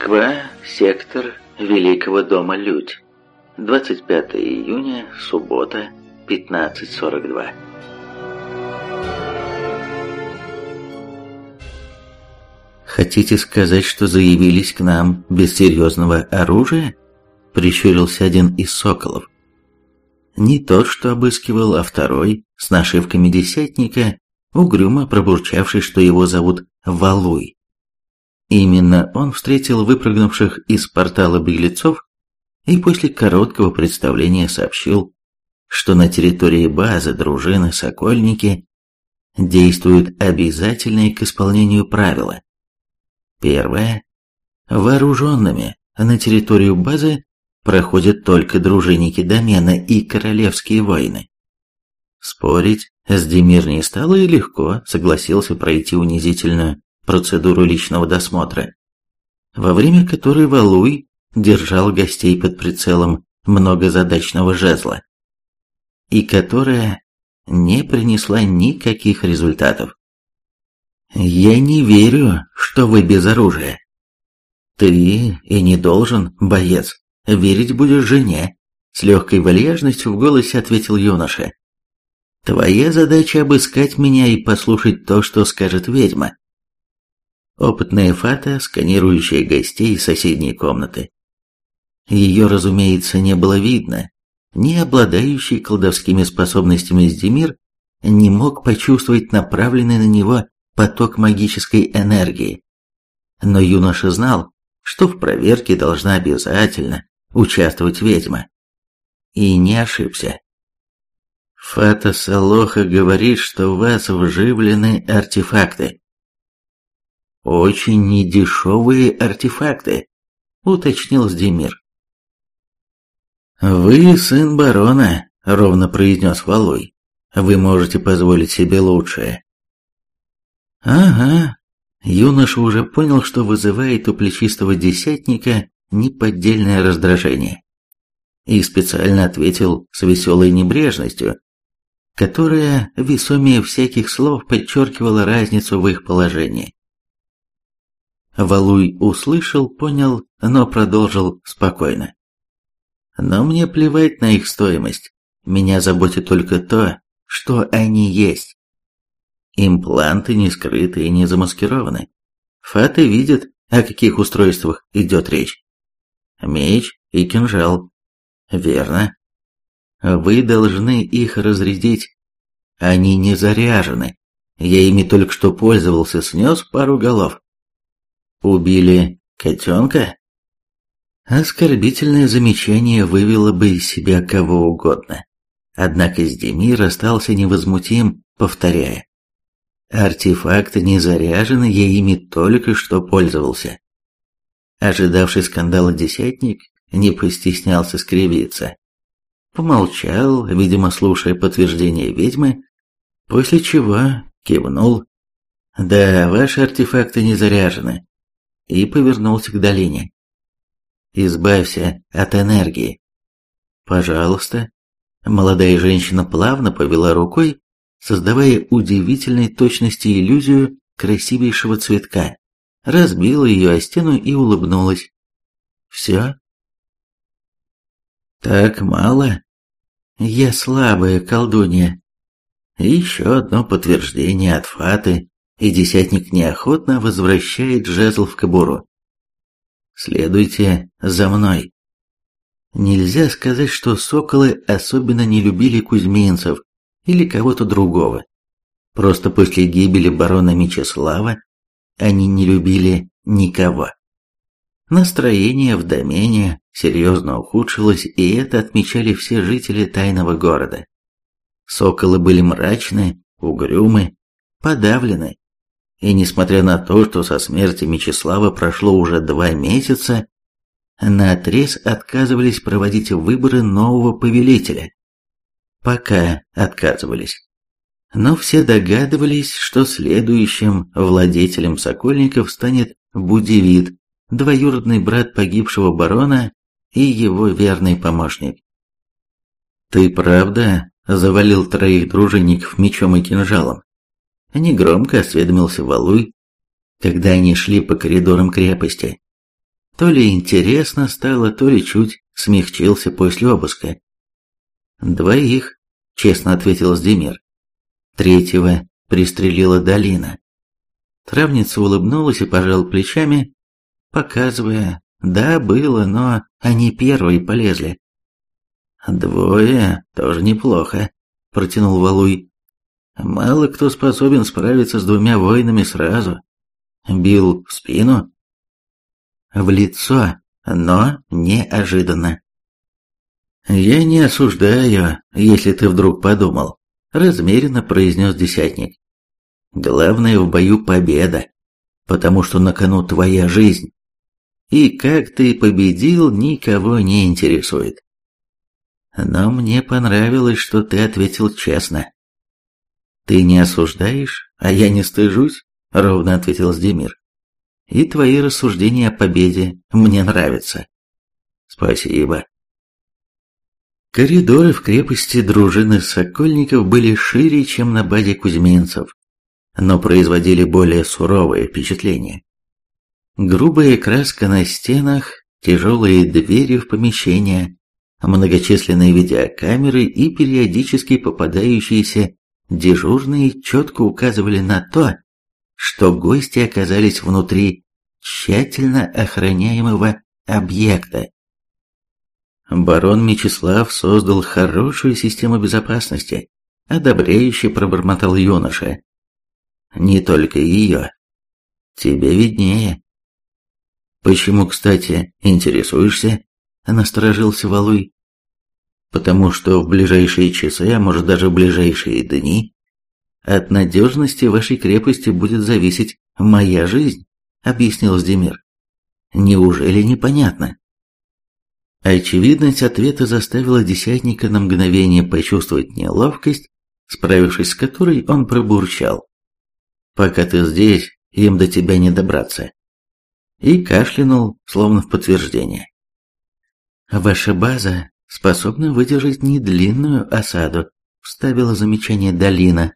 Москва, сектор Великого дома Людь. 25 июня, суббота, 15.42. «Хотите сказать, что заявились к нам без серьезного оружия?» – прищурился один из соколов. Не тот, что обыскивал, а второй, с нашивками десятника, угрюмо пробурчавший, что его зовут Валуй. Именно он встретил выпрыгнувших из портала беглецов и после короткого представления сообщил, что на территории базы дружины «Сокольники» действуют обязательные к исполнению правила. Первое. Вооруженными на территорию базы проходят только дружинники домена и королевские воины. Спорить с Демир не стало и легко согласился пройти унизительную процедуру личного досмотра, во время которой Валуй держал гостей под прицелом многозадачного жезла, и которая не принесла никаких результатов. «Я не верю, что вы без оружия. Ты и не должен, боец, верить будешь жене», с легкой вальяжностью в голосе ответил юноша. «Твоя задача обыскать меня и послушать то, что скажет ведьма. Опытная фата, сканирующая гостей соседней комнаты. Ее, разумеется, не было видно. Не обладающий колдовскими способностями Сдемир не мог почувствовать направленный на него поток магической энергии. Но юноша знал, что в проверке должна обязательно участвовать ведьма. И не ошибся. Фата Салоха говорит, что в вас вживлены артефакты. «Очень недешевые артефакты», — уточнил Сдемир. «Вы сын барона», — ровно произнес Валуй. «Вы можете позволить себе лучшее». «Ага». Юноша уже понял, что вызывает у плечистого десятника неподдельное раздражение. И специально ответил с веселой небрежностью, которая весомее всяких слов подчеркивала разницу в их положении. Валуй услышал, понял, но продолжил спокойно. Но мне плевать на их стоимость. Меня заботит только то, что они есть. Импланты не скрыты и не замаскированы. Фаты видят, о каких устройствах идет речь. Меч и кинжал. Верно. Вы должны их разрядить. Они не заряжены. Я ими только что пользовался, снес пару голов. Убили котенка? Оскорбительное замечание вывело бы из себя кого угодно. Однако Сдемир остался невозмутим, повторяя. Артефакты не заряжены, я ими только что пользовался. Ожидавший скандала десятник не постеснялся скривиться. Помолчал, видимо, слушая подтверждение ведьмы, после чего кивнул. «Да, ваши артефакты не заряжены и повернулся к долине. «Избавься от энергии». «Пожалуйста». Молодая женщина плавно повела рукой, создавая удивительной точности иллюзию красивейшего цветка, разбила ее о стену и улыбнулась. «Все?» «Так мало?» «Я слабая колдунья». Еще одно подтверждение от Фаты и десятник неохотно возвращает жезл в кобуру. «Следуйте за мной». Нельзя сказать, что соколы особенно не любили кузьминцев или кого-то другого. Просто после гибели барона Мечислава они не любили никого. Настроение в домене серьезно ухудшилось, и это отмечали все жители тайного города. Соколы были мрачны, угрюмы, подавлены, и несмотря на то, что со смерти Мечислава прошло уже два месяца, наотрез отказывались проводить выборы нового повелителя. Пока отказывались. Но все догадывались, что следующим владетелем Сокольников станет Будивид, двоюродный брат погибшего барона и его верный помощник. «Ты правда завалил троих дружинников мечом и кинжалом?» Негромко осведомился Валуй, когда они шли по коридорам крепости. То ли интересно стало, то ли чуть смягчился после обыска. «Двоих», — честно ответил Сдемир. «Третьего пристрелила Долина». Травница улыбнулась и пожал плечами, показывая, да, было, но они первые полезли. «Двое тоже неплохо», — протянул Валуй. «Мало кто способен справиться с двумя воинами сразу. Бил в спину?» «В лицо, но неожиданно». «Я не осуждаю, если ты вдруг подумал», — размеренно произнес десятник. «Главное в бою победа, потому что на кону твоя жизнь. И как ты победил, никого не интересует. Но мне понравилось, что ты ответил честно. Ты не осуждаешь, а я не стыжусь, ровно ответил Сдемир. И твои рассуждения о победе мне нравятся. Спасибо. Коридоры в крепости дружины Сокольников были шире, чем на базе кузьминцев, но производили более суровое впечатление. Грубая краска на стенах, тяжелые двери в помещения, многочисленные видеокамеры и периодически попадающиеся дежурные четко указывали на то, что гости оказались внутри тщательно охраняемого объекта. Барон Мечислав создал хорошую систему безопасности, одобряюще пробормотал юноша. Не только ее. Тебе виднее. «Почему, кстати, интересуешься?» – насторожился Валуй. «Потому что в ближайшие часы, а может даже в ближайшие дни, от надежности вашей крепости будет зависеть моя жизнь», – объяснил Сдемир. «Неужели непонятно?» Очевидность ответа заставила десятника на мгновение почувствовать неловкость, справившись с которой он пробурчал. «Пока ты здесь, им до тебя не добраться и кашлянул, словно в подтверждение. «Ваша база способна выдержать не длинную осаду», — вставила замечание Долина,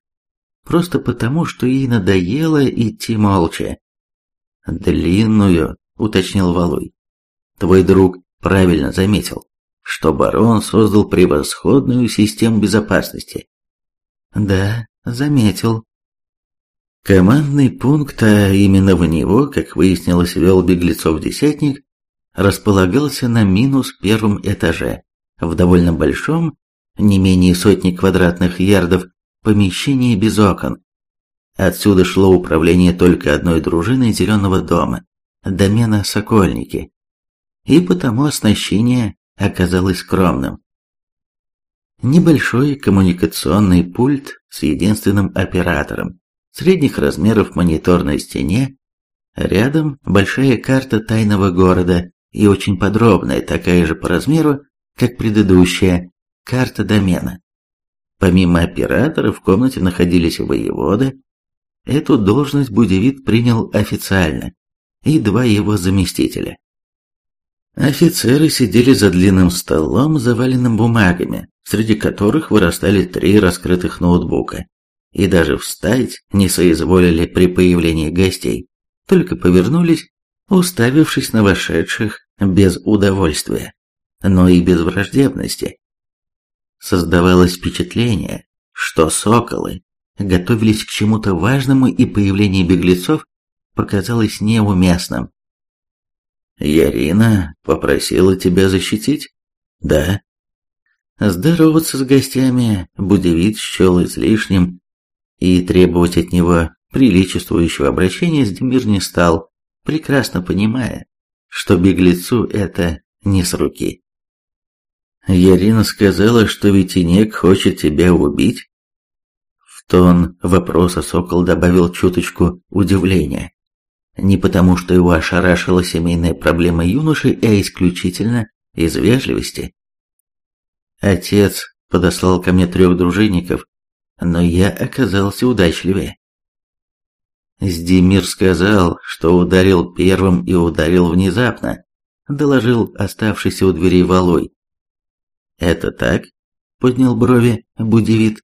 «просто потому, что ей надоело идти молча». «Длинную», — уточнил Валуй. «Твой друг правильно заметил, что барон создал превосходную систему безопасности». «Да, заметил», Командный пункт, а именно в него, как выяснилось, вел беглецов десятник, располагался на минус первом этаже, в довольно большом, не менее сотни квадратных ярдов, помещении без окон. Отсюда шло управление только одной дружиной Зеленого дома, домена Сокольники, и потому оснащение оказалось скромным. Небольшой коммуникационный пульт с единственным оператором, средних размеров монитор на стене, рядом большая карта тайного города и очень подробная, такая же по размеру, как предыдущая, карта домена. Помимо оператора в комнате находились воеводы. Эту должность Будевит принял официально, и два его заместителя. Офицеры сидели за длинным столом, заваленным бумагами, среди которых вырастали три раскрытых ноутбука и даже встать не соизволили при появлении гостей, только повернулись, уставившись на вошедших без удовольствия, но и без враждебности. Создавалось впечатление, что соколы готовились к чему-то важному, и появление беглецов показалось неуместным. «Ярина попросила тебя защитить?» «Да». Здороваться с гостями Будевит счел излишним, и требовать от него приличествующего обращения Сдемир не стал, прекрасно понимая, что беглецу это не с руки. Ярина сказала, что Витинек хочет тебя убить. В тон вопроса Сокол добавил чуточку удивления. Не потому, что его ошарашила семейная проблема юноши, а исключительно из вежливости. Отец подослал ко мне трех дружинников, но я оказался удачливее. Сдемир сказал, что ударил первым и ударил внезапно, доложил оставшийся у дверей Валой. «Это так?» — поднял брови Будевит.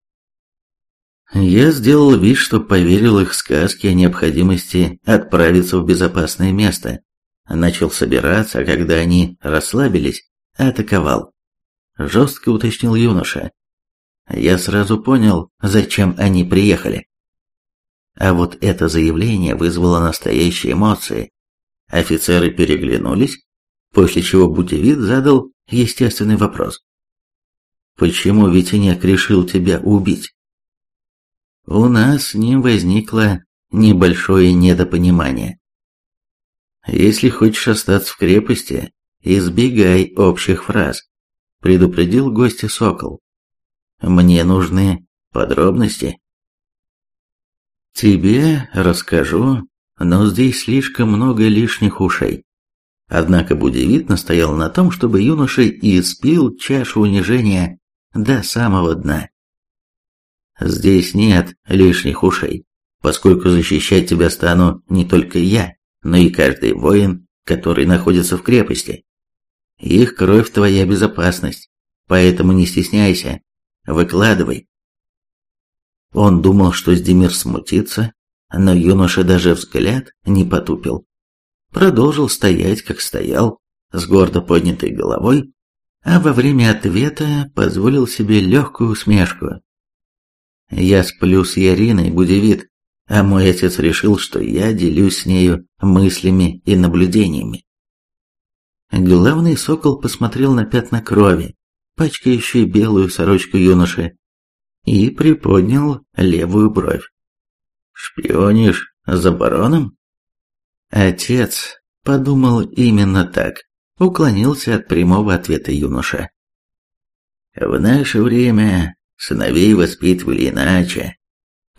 Я сделал вид, что поверил их сказке о необходимости отправиться в безопасное место, начал собираться, а когда они расслабились, атаковал. Жестко уточнил юноша. Я сразу понял, зачем они приехали. А вот это заявление вызвало настоящие эмоции. Офицеры переглянулись, после чего Бутевид задал естественный вопрос. «Почему Витинек решил тебя убить?» «У нас с ним возникло небольшое недопонимание. Если хочешь остаться в крепости, избегай общих фраз», предупредил гостя Сокол. «Мне нужны подробности». «Тебе расскажу, но здесь слишком много лишних ушей». Однако Будевит настоял на том, чтобы юноша испил чашу унижения до самого дна. «Здесь нет лишних ушей, поскольку защищать тебя стану не только я, но и каждый воин, который находится в крепости. Их кровь – твоя безопасность, поэтому не стесняйся, выкладывай». Он думал, что Сдемир смутится, но юноша даже взгляд не потупил. Продолжил стоять, как стоял, с гордо поднятой головой, а во время ответа позволил себе легкую усмешку. «Я сплю с Яриной, Будевит, а мой отец решил, что я делюсь с нею мыслями и наблюдениями». Главный сокол посмотрел на пятна крови, пачкающие белую сорочку юноши, и приподнял левую бровь. «Шпионишь за бароном?» Отец подумал именно так, уклонился от прямого ответа юноша. «В наше время сыновей воспитывали иначе»,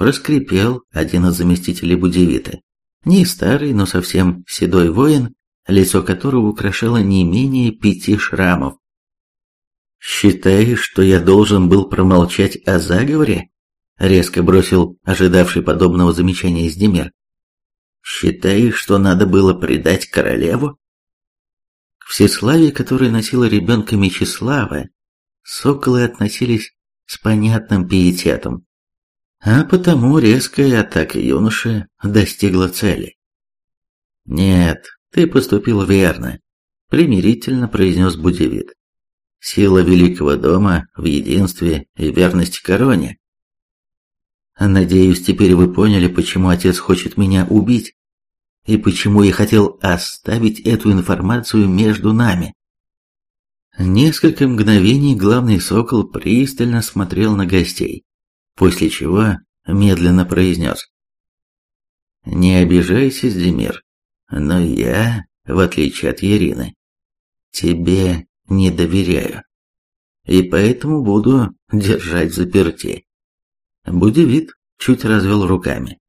проскрипел один из заместителей Будевита. Не старый, но совсем седой воин, лицо которого украшало не менее пяти шрамов. «Считаешь, что я должен был промолчать о заговоре?» Резко бросил ожидавший подобного замечания Издемир. «Считаешь, что надо было предать королеву?» К всеславии, которое носила ребенка Мечислава, соколы относились с понятным пиететом, а потому резкая атака юноши достигла цели. «Нет, ты поступил верно», — примирительно произнес Будевит. Сила великого дома в единстве и верности короне. Надеюсь, теперь вы поняли, почему отец хочет меня убить, и почему я хотел оставить эту информацию между нами. Несколько мгновений главный сокол пристально смотрел на гостей, после чего медленно произнес. «Не обижайся, Демир, но я, в отличие от Ирины, тебе не доверяю. И поэтому буду держать заперти. Будевит чуть развел руками.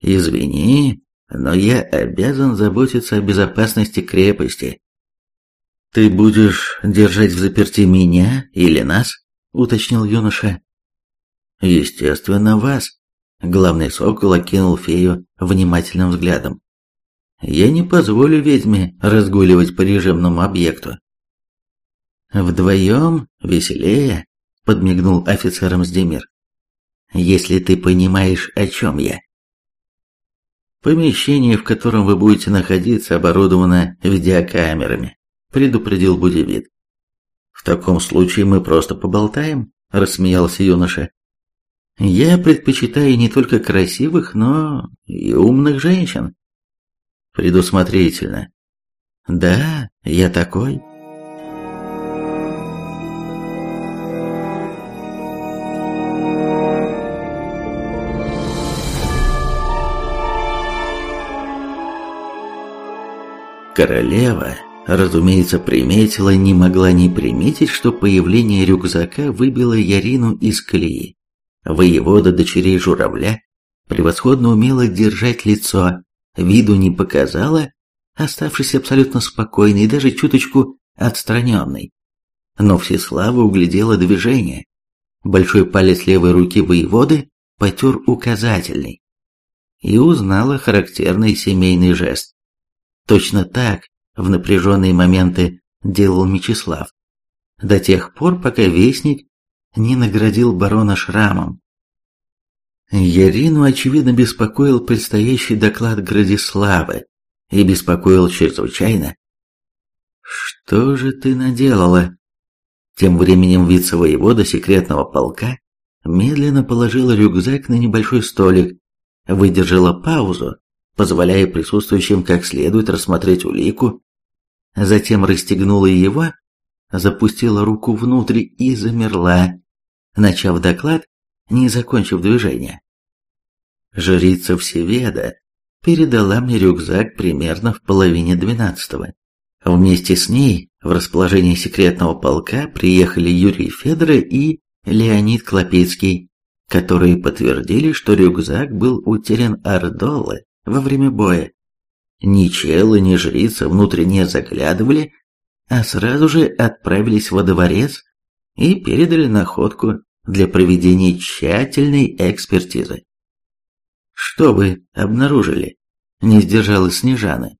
Извини, но я обязан заботиться о безопасности крепости. Ты будешь держать в заперти меня или нас? уточнил юноша. Естественно, вас. Главный сокол окинул фею внимательным взглядом. Я не позволю ведьме разгуливать по режимному объекту. «Вдвоем веселее», — подмигнул офицером Сдемир. «Если ты понимаешь, о чем я». «Помещение, в котором вы будете находиться, оборудовано видеокамерами», — предупредил Будевит. «В таком случае мы просто поболтаем», — рассмеялся юноша. «Я предпочитаю не только красивых, но и умных женщин». «Предусмотрительно». «Да, я такой». Королева, разумеется, приметила, не могла не приметить, что появление рюкзака выбило Ярину из колеи. Воевода дочерей журавля превосходно умела держать лицо, виду не показала, оставшись абсолютно спокойной и даже чуточку отстраненной. Но Всеслава углядела движение. Большой палец левой руки воеводы потер указательный и узнала характерный семейный жест. Точно так в напряженные моменты делал Мечислав. До тех пор, пока Вестник не наградил барона шрамом. Ярину, очевидно, беспокоил предстоящий доклад Градиславы, и беспокоил чрезвычайно. «Что же ты наделала?» Тем временем вице-воевода секретного полка медленно положила рюкзак на небольшой столик, выдержала паузу, позволяя присутствующим как следует рассмотреть улику, затем расстегнула его, запустила руку внутрь и замерла, начав доклад, не закончив движение. Жрица Всеведа передала мне рюкзак примерно в половине двенадцатого. Вместе с ней в расположение секретного полка приехали Юрий Федора и Леонид Клопецкий, которые подтвердили, что рюкзак был утерян Ардола во время боя. Ни челы, ни жрица внутрь не заглядывали, а сразу же отправились во дворец и передали находку для проведения тщательной экспертизы. «Что вы обнаружили?» – не сдержалась Снежана.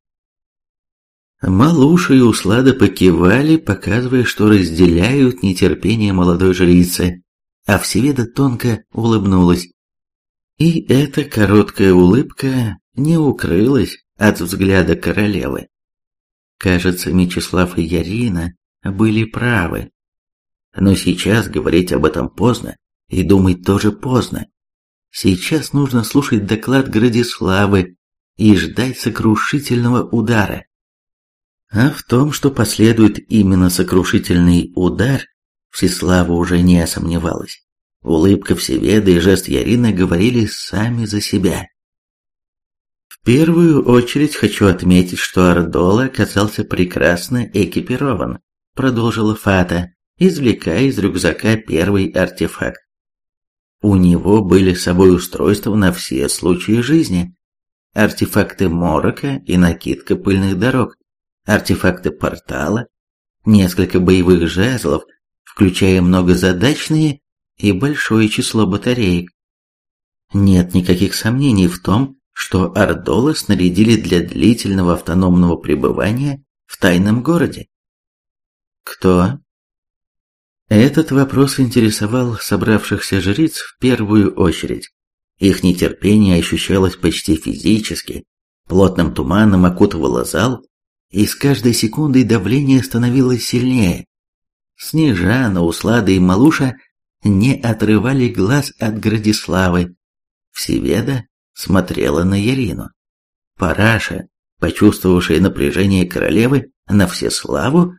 Малуша и Услада покивали, показывая, что разделяют нетерпение молодой жрицы, а Всеведа тонко улыбнулась. И эта короткая улыбка не укрылась от взгляда королевы. Кажется, Мечислав и Ярина были правы. Но сейчас говорить об этом поздно, и думать тоже поздно. Сейчас нужно слушать доклад Градиславы и ждать сокрушительного удара. А в том, что последует именно сокрушительный удар, Всеслава уже не сомневалась. Улыбка Всеведы и жест Ярины говорили сами за себя. Первую очередь хочу отметить, что Ардола оказался прекрасно экипирован, продолжила Фата, извлекая из рюкзака первый артефакт. У него были с собой устройства на все случаи жизни, артефакты морока и накидка пыльных дорог, артефакты портала, несколько боевых жезлов, включая многозадачные и большое число батареек. Нет никаких сомнений в том, что Ардола снарядили для длительного автономного пребывания в тайном городе. Кто? Этот вопрос интересовал собравшихся жриц в первую очередь. Их нетерпение ощущалось почти физически, плотным туманом окутывало зал, и с каждой секундой давление становилось сильнее. Снежана, Услада и Малуша не отрывали глаз от Градиславы. Всеведа смотрела на Ярину. Параша, почувствовавшая напряжение королевы на всеславу,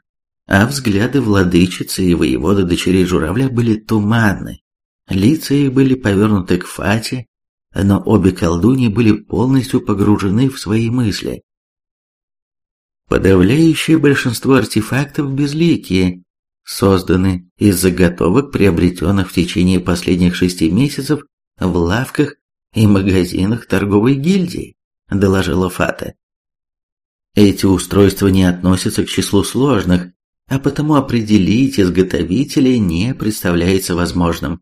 а взгляды владычицы и воевода дочерей журавля были туманны. Лица их были повернуты к Фате, но обе колдуньи были полностью погружены в свои мысли. Подавляющее большинство артефактов безликие, созданы из заготовок, приобретенных в течение последних шести месяцев в лавках и магазинах торговой гильдии, доложила Фата. Эти устройства не относятся к числу сложных, а потому определить изготовителя не представляется возможным.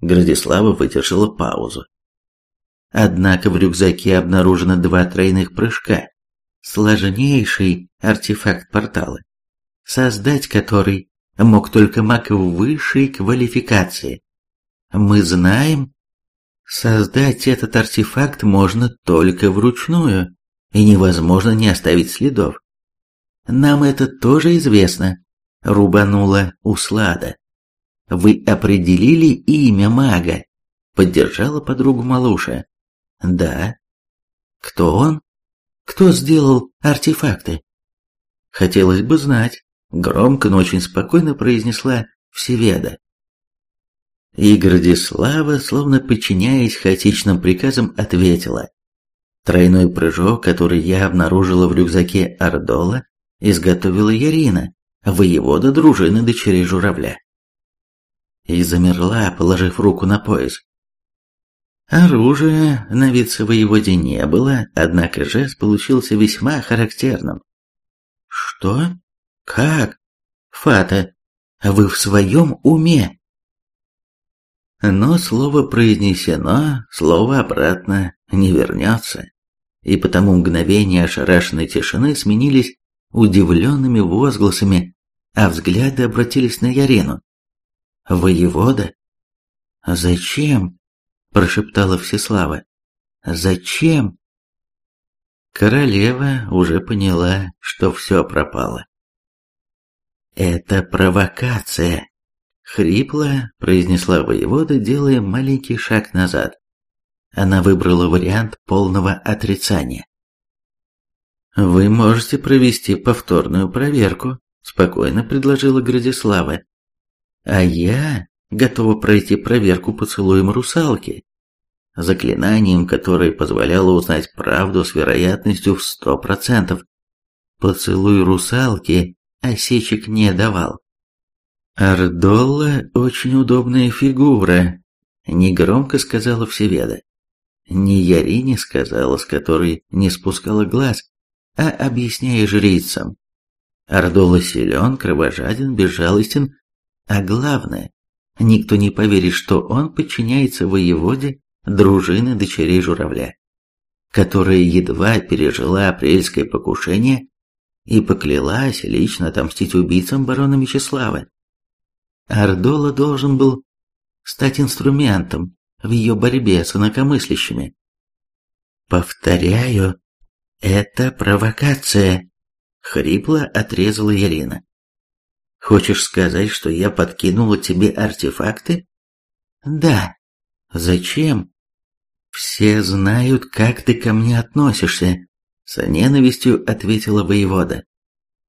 Градислава выдержала паузу. Однако в рюкзаке обнаружено два тройных прыжка, сложнейший артефакт портала, создать который мог только маг высшей квалификации. Мы знаем, создать этот артефакт можно только вручную, и невозможно не оставить следов. Нам это тоже известно, рубанула Услада. Вы определили имя мага? Поддержала подругу Малуша. Да. Кто он? Кто сделал артефакты? Хотелось бы знать, громко, но очень спокойно произнесла Всеведа. И Градислава, словно подчиняясь хаотичным приказам, ответила. Тройной прыжок, который я обнаружила в рюкзаке Ардола, изготовила Ярина, воевода дружины дочерей журавля. И замерла, положив руку на пояс. Оружия на вице-воеводе не было, однако жест получился весьма характерным. «Что? Как? Фата, вы в своем уме?» Но слово произнесено, слово обратно не вернется, и потому мгновения ошарашенной тишины сменились удивленными возгласами, а взгляды обратились на Ярину. «Воевода? Зачем?» – прошептала Всеслава. «Зачем?» Королева уже поняла, что все пропало. «Это провокация!» — хрипло произнесла воевода, делая маленький шаг назад. Она выбрала вариант полного отрицания. «Вы можете провести повторную проверку», — спокойно предложила Градислава. «А я готова пройти проверку поцелуем русалки, заклинанием, которое позволяло узнать правду с вероятностью в сто процентов. Поцелуй русалки осечек не давал. «Ардолла очень удобная фигура», — негромко сказала Всеведа. Не Ярине сказала, с которой не спускала глаз, а объясняя жрицам. Ардолла силен, кровожаден, безжалостен, а главное, никто не поверит, что он подчиняется воеводе дружины дочерей журавля, которая едва пережила апрельское покушение и поклялась лично отомстить убийцам барона Мечислава. Ардола должен был стать инструментом в ее борьбе с инакомыслящими. «Повторяю, это провокация», — хрипло отрезала Елена. «Хочешь сказать, что я подкинула тебе артефакты?» «Да». «Зачем?» «Все знают, как ты ко мне относишься», — с ненавистью ответила воевода.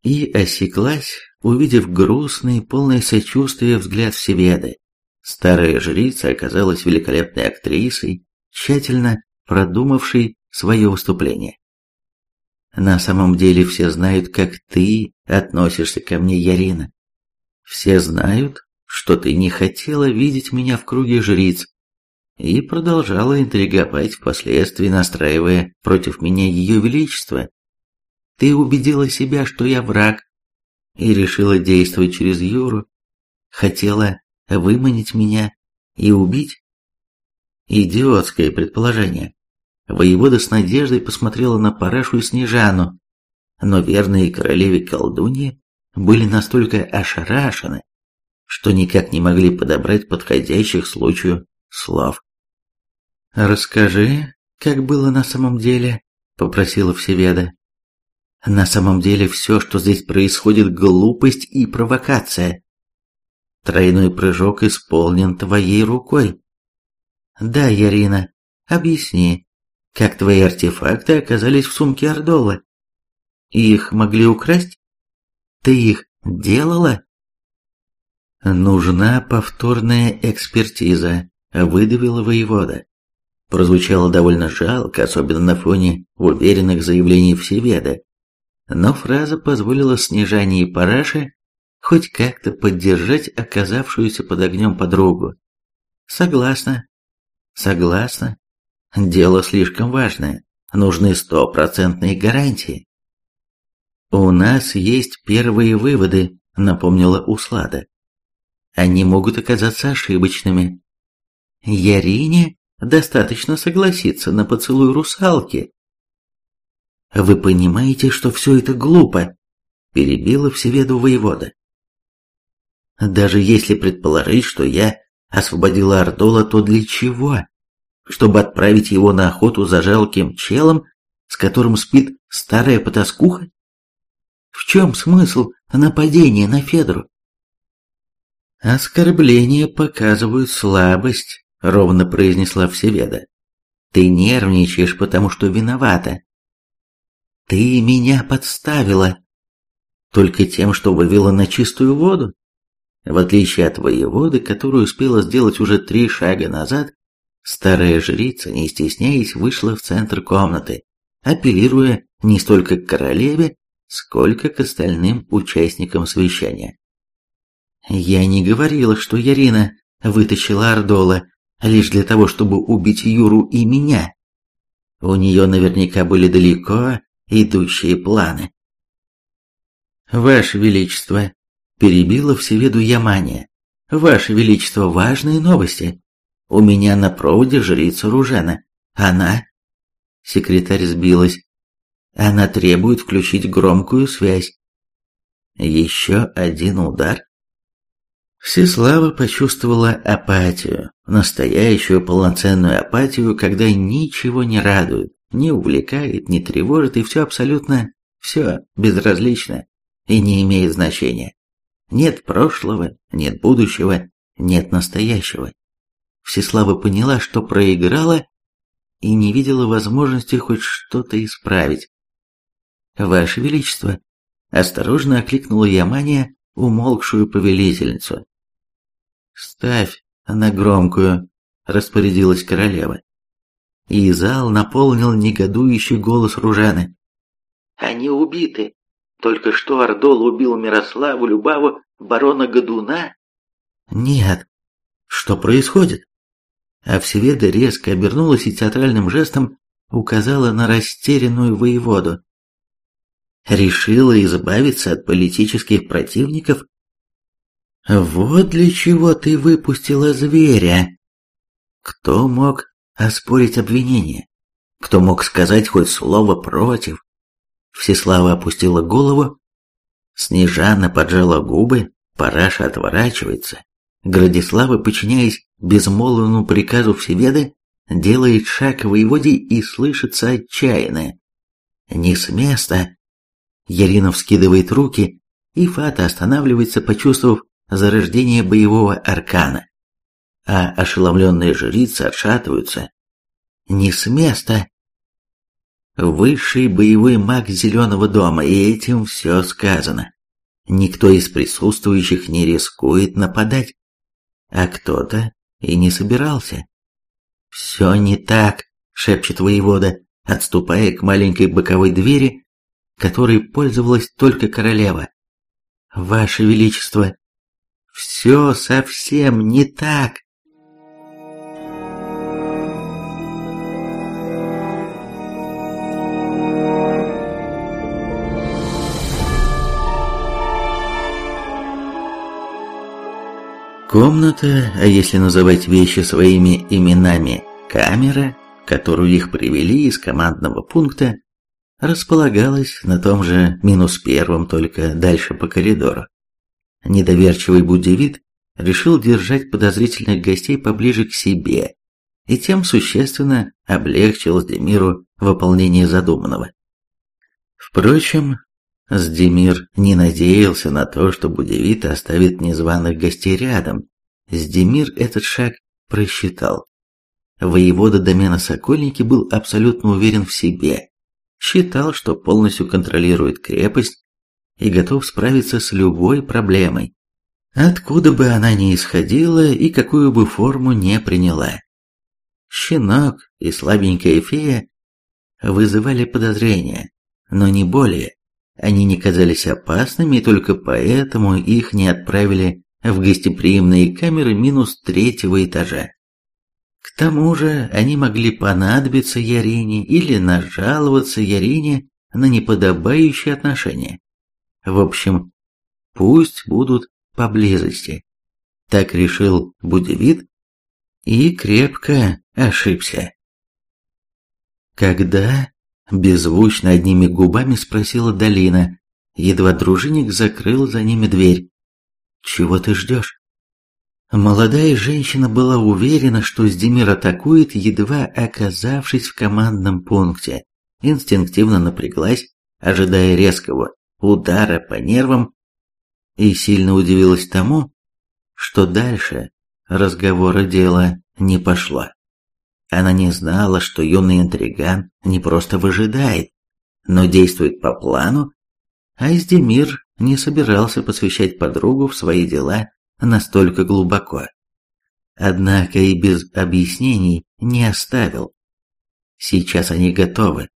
И осеклась, увидев грустный, полный сочувствия взгляд Всеведы. Старая жрица оказалась великолепной актрисой, тщательно продумавшей свое выступление. На самом деле все знают, как ты относишься ко мне, Ярина. Все знают, что ты не хотела видеть меня в круге жриц, и продолжала интриговать, впоследствии настраивая против меня ее величество. Ты убедила себя, что я враг, и решила действовать через Юру. Хотела выманить меня и убить? Идиотское предположение. Воевода с надеждой посмотрела на Парашу и Снежану, но верные королеве колдуньи были настолько ошарашены, что никак не могли подобрать подходящих случаю слов. «Расскажи, как было на самом деле», — попросила Всеведа. «На самом деле все, что здесь происходит, глупость и провокация. Тройной прыжок исполнен твоей рукой. Да, Ярина, объясни, как твои артефакты оказались в сумке Ордола? Их могли украсть? Ты их делала?» «Нужна повторная экспертиза», — выдавила воевода прозвучало довольно жалко, особенно на фоне уверенных заявлений Всеведа. Но фраза позволила Снежане и Параше хоть как-то поддержать оказавшуюся под огнем подругу. Согласна. Согласна. Дело слишком важное. Нужны стопроцентные гарантии. «У нас есть первые выводы», — напомнила Услада. «Они могут оказаться ошибочными». «Ярине?» Достаточно согласиться на поцелуй русалки. Вы понимаете, что все это глупо? Перебила Всеведу воевода. Даже если предположить, что я освободила Ардола, то для чего? Чтобы отправить его на охоту за жалким челом, с которым спит старая потаскуха? В чем смысл нападения на Федру? Оскорбления показывают слабость, — ровно произнесла Всеведа. «Ты нервничаешь, потому что виновата. Ты меня подставила. Только тем, что вывела на чистую воду. В отличие от воеводы, которую успела сделать уже три шага назад, старая жрица, не стесняясь, вышла в центр комнаты, апеллируя не столько к королеве, сколько к остальным участникам совещания. «Я не говорила, что Ярина вытащила Ордола лишь для того, чтобы убить Юру и меня. У нее наверняка были далеко идущие планы. «Ваше Величество», — перебила Всеведу Ямания, — «Ваше Величество, важные новости. У меня на проводе жрица Ружена. Она...» Секретарь сбилась. «Она требует включить громкую связь». Еще один удар. Всеслава почувствовала апатию, настоящую полноценную апатию, когда ничего не радует, не увлекает, не тревожит, и все абсолютно, все безразлично и не имеет значения. Нет прошлого, нет будущего, нет настоящего. Всеслава поняла, что проиграла и не видела возможности хоть что-то исправить. «Ваше Величество!» – осторожно окликнула Ямания умолкшую повелительницу. «Ставь на громкую», – распорядилась королева. И зал наполнил негодующий голос Ружаны. «Они убиты. Только что Ордол убил Мирославу Любаву, барона Годуна?» «Нет. Что происходит?» А Всеведа резко обернулась и театральным жестом указала на растерянную воеводу. Решила избавиться от политических противников? Вот для чего ты выпустила зверя. Кто мог оспорить обвинение? Кто мог сказать хоть слово против? Всеслава опустила голову. Снежана поджала губы, Параша отворачивается. Градислава, подчиняясь безмолвному приказу Всеведы, делает шаг к воеводе и слышится отчаянное. «Не с места!» Ярина вскидывает руки, и Фата останавливается, почувствовав зарождение боевого аркана. А ошеломленные жрицы отшатываются. «Не с места!» Высший боевой маг Зеленого дома, и этим все сказано. Никто из присутствующих не рискует нападать а кто-то и не собирался. «Все не так», — шепчет воевода, отступая к маленькой боковой двери, которой пользовалась только королева. «Ваше Величество, все совсем не так». Комната, а если называть вещи своими именами, камера, которую их привели из командного пункта, располагалась на том же минус первом, только дальше по коридору. Недоверчивый буддивид решил держать подозрительных гостей поближе к себе и тем существенно облегчил Сдемиру выполнение задуманного. Впрочем, Сдемир не надеялся на то, что Будевит оставит незваных гостей рядом. Сдемир этот шаг просчитал. Воевода домена Сокольники был абсолютно уверен в себе, считал, что полностью контролирует крепость и готов справиться с любой проблемой, откуда бы она ни исходила и какую бы форму не приняла. Щенок и слабенькая фея вызывали подозрения, но не более. Они не казались опасными, и только поэтому их не отправили в гостеприимные камеры минус третьего этажа. К тому же они могли понадобиться Ярине или нажаловаться Ярине на неподобающие отношения. В общем, пусть будут поблизости. Так решил Будевит и крепко ошибся. Когда Беззвучно одними губами спросила Долина. Едва дружинник закрыл за ними дверь. «Чего ты ждешь?» Молодая женщина была уверена, что Сдемир атакует, едва оказавшись в командном пункте. Инстинктивно напряглась, ожидая резкого удара по нервам, и сильно удивилась тому, что дальше разговора дела не пошло. Она не знала, что юный интриган не просто выжидает, но действует по плану, а Издемир не собирался посвящать подругу в свои дела настолько глубоко. Однако и без объяснений не оставил. Сейчас они готовы.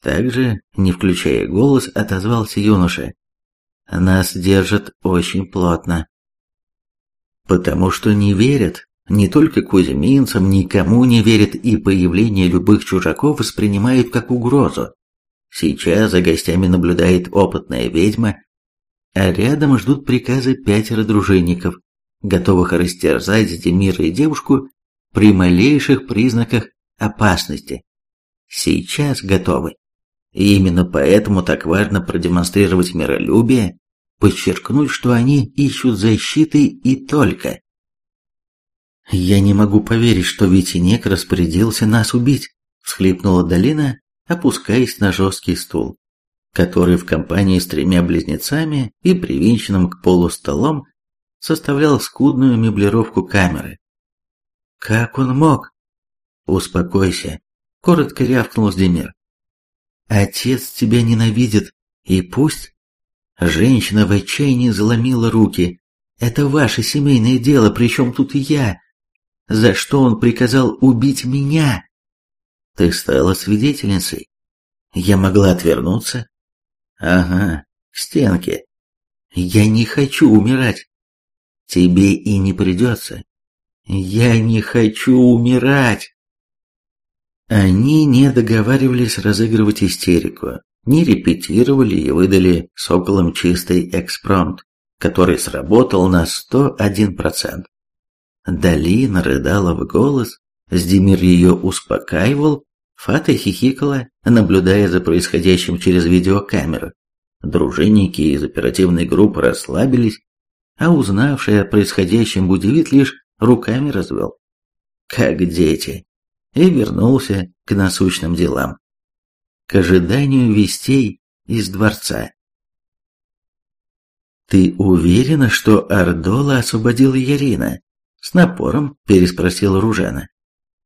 Также, не включая голос, отозвался юноша. Нас держат очень плотно. Потому что не верят, не только кузьминцам, никому не верят и появление любых чужаков воспринимают как угрозу. Сейчас за гостями наблюдает опытная ведьма, а рядом ждут приказы пятеро дружинников, готовых растерзать Демира и девушку при малейших признаках опасности. Сейчас готовы. И именно поэтому так важно продемонстрировать миролюбие, подчеркнуть, что они ищут защиты и только. «Я не могу поверить, что Витинек распорядился нас убить», — всхлипнула Долина, опускаясь на жесткий стул, который в компании с тремя близнецами и привинченным к полу столом составлял скудную меблировку камеры. «Как он мог?» «Успокойся», — коротко рявкнул Сдемир. «Отец тебя ненавидит, и пусть...» Женщина в отчаянии заломила руки. «Это ваше семейное дело, причем тут я. За что он приказал убить меня?» «Ты стала свидетельницей. Я могла отвернуться?» «Ага, к стенке. Я не хочу умирать. Тебе и не придется. Я не хочу умирать!» Они не договаривались разыгрывать истерику, не репетировали и выдали соколам чистый экспромт, который сработал на 101%. Далина рыдала в голос, Сдемир ее успокаивал, Фата хихикала, наблюдая за происходящим через видеокамеру. Дружинники из оперативной группы расслабились, а узнавший о происходящем Будевит лишь руками развел. Как дети и вернулся к насущным делам. К ожиданию вестей из дворца. «Ты уверена, что Ардола освободила Ярина?» С напором переспросил Ружена.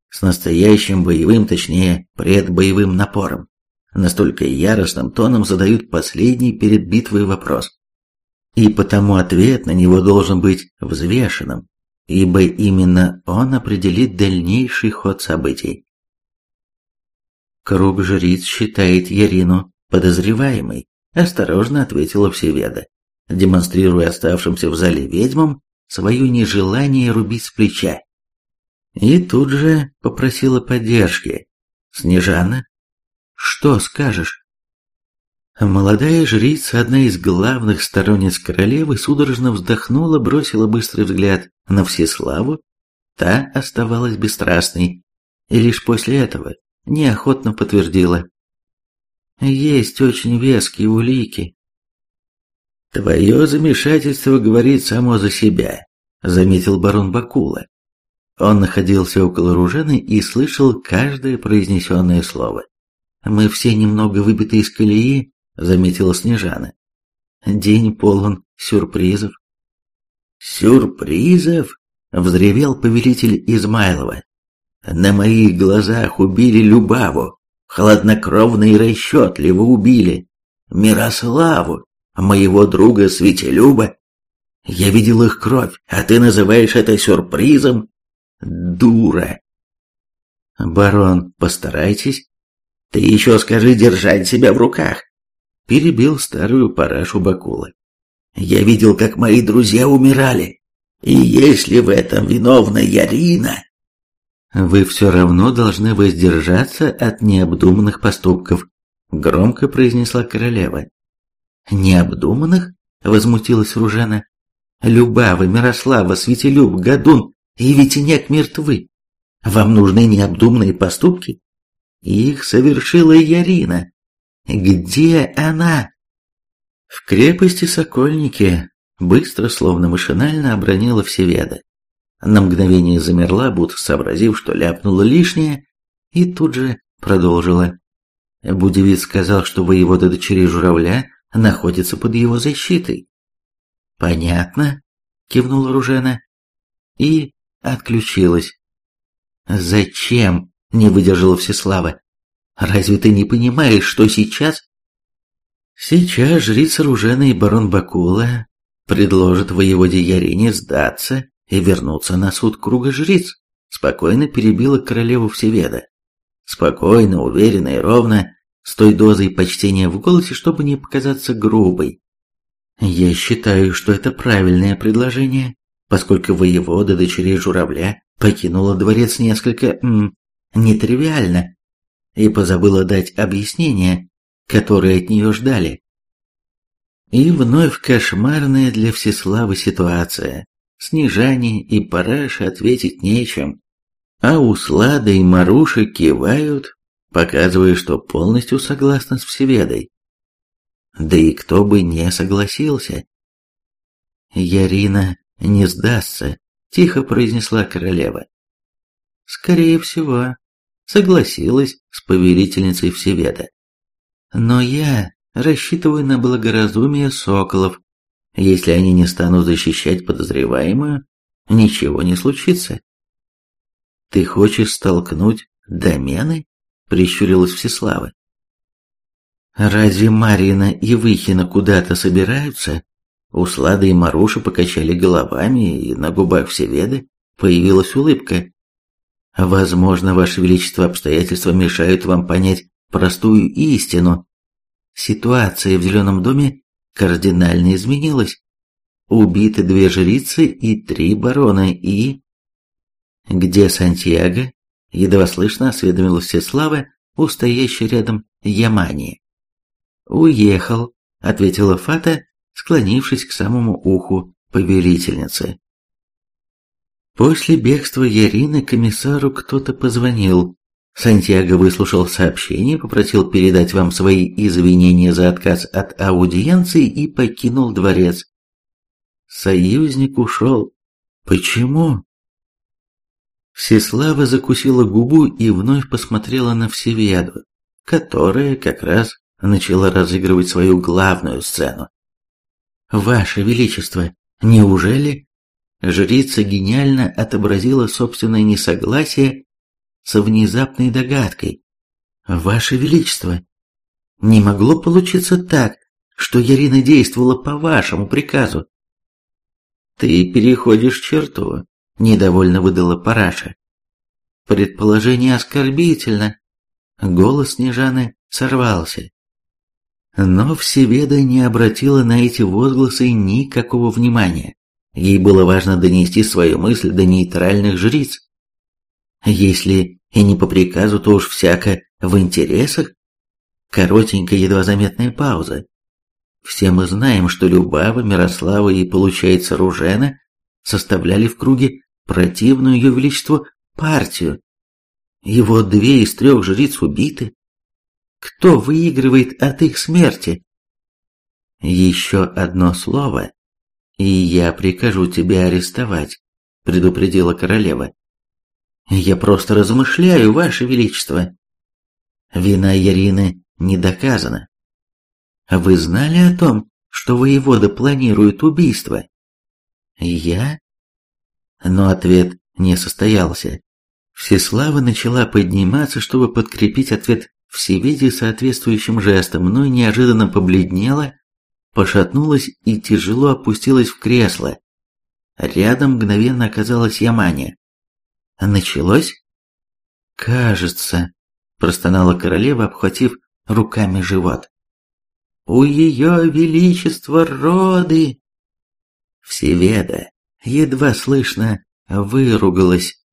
С настоящим боевым, точнее, предбоевым напором. Настолько яростным тоном задают последний перед битвой вопрос. И потому ответ на него должен быть взвешенным, ибо именно он определит дальнейший ход событий. Круг жриц считает Ярину подозреваемой, осторожно ответила Всеведа, демонстрируя оставшимся в зале ведьмам свое нежелание рубить с плеча. И тут же попросила поддержки. «Снежана, что скажешь?» Молодая жрица, одна из главных сторонниц королевы, судорожно вздохнула, бросила быстрый взгляд на Всеславу. Та оставалась бесстрастной, и лишь после этого неохотно подтвердила. «Есть очень веские улики». «Твое замешательство говорит само за себя», — заметил барон Бакула. Он находился около Ружены и слышал каждое произнесенное слово. «Мы все немного выбиты из колеи, — заметила Снежана. «День полон сюрпризов». «Сюрпризов?» — взревел повелитель Измайлова. «На моих глазах убили Любаву, хладнокровно и расчетливо убили. Мирославу, моего друга Светелюба. Я видел их кровь, а ты называешь это сюрпризом? Дура!» «Барон, постарайтесь. Ты еще скажи держать себя в руках перебил старую парашу Бакула. «Я видел, как мои друзья умирали, и если в этом виновна Ярина...» «Вы все равно должны воздержаться от необдуманных поступков», — громко произнесла королева. «Необдуманных?» — возмутилась Ружана. «Любава, Мирослава, Светелюб, Гадун и Ветеняк мертвы. Вам нужны необдуманные поступки? Их совершила Ярина. Где она? В крепости Сокольники быстро, словно машинально, обронила Всеведа. На мгновение замерла, будто сообразив, что ляпнула лишнее, и тут же продолжила. Будевиц сказал, что воевода дочери журавля находится под его защитой. «Понятно», — кивнула Ружена и отключилась. «Зачем?» — не выдержала Всеслава. Разве ты не понимаешь, что сейчас...» Сейчас жрица Ружена и барон Бакула предложат воеводе Ярине сдаться и вернуться на суд круга жриц, спокойно перебила королеву Всеведа. Спокойно, уверенно и ровно, с той дозой почтения в голосе, чтобы не показаться грубой. Я считаю, что это правильное предложение, поскольку воевода дочерей журавля покинула дворец несколько... М, нетривиально, и позабыла дать объяснение, которое от нее ждали. И вновь кошмарная для Всеславы ситуация. Снежане и Параша ответить нечем, а Услада и Маруша кивают, показывая, что полностью согласны с Всеведой. Да и кто бы не согласился. «Ярина не сдастся», — тихо произнесла королева. «Скорее всего», согласилась с повелительницей Всеведа. Но я рассчитываю на благоразумие соколов. Если они не станут защищать подозреваемую, ничего не случится. Ты хочешь столкнуть домены? Прищурилась Всеслава. Разве Марина и Выхина куда-то собираются? Услада и Маруша покачали головами, и на губах Всеведы появилась улыбка. Возможно, Ваше Величество, обстоятельства мешают вам понять простую истину. Ситуация в Зеленом доме кардинально изменилась. Убиты две жрицы и три барона, и... Где Сантьяго? Едва слышно осведомилась Всеслава, у стоящей рядом Ямани. «Уехал», — ответила Фата, склонившись к самому уху повелительницы. После бегства Ярины комиссару кто-то позвонил. Сантьяго выслушал сообщение, попросил передать вам свои извинения за отказ от аудиенции и покинул дворец. Союзник ушел. Почему? Всеслава закусила губу и вновь посмотрела на Всеведу, которая как раз начала разыгрывать свою главную сцену. «Ваше Величество, неужели Жрица гениально отобразила собственное несогласие со внезапной догадкой. «Ваше Величество, не могло получиться так, что Ярина действовала по вашему приказу». «Ты переходишь черту», — недовольно выдала Параша. «Предположение оскорбительно». Голос Снежаны сорвался. Но Всеведа не обратила на эти возгласы никакого внимания. Ей было важно донести свою мысль до нейтральных жриц. Если и не по приказу, то уж всяко в интересах. Коротенькая, едва заметная пауза. Все мы знаем, что Любава, Мирослава и, получается, Ружена составляли в круге противную ее величеству партию. Его две из трех жриц убиты. Кто выигрывает от их смерти? Еще одно слово, «И я прикажу тебя арестовать», — предупредила королева. «Я просто размышляю, Ваше Величество». Вина Ярины не доказана. Вы знали о том, что воевода планирует убийство? Я? Но ответ не состоялся. Всеслава начала подниматься, чтобы подкрепить ответ всевидя соответствующим жестом, но неожиданно побледнела пошатнулась и тяжело опустилась в кресло. Рядом мгновенно оказалась Ямания. «Началось?» «Кажется», — простонала королева, обхватив руками живот. «У ее величества роды!» Всеведа едва слышно выругалась.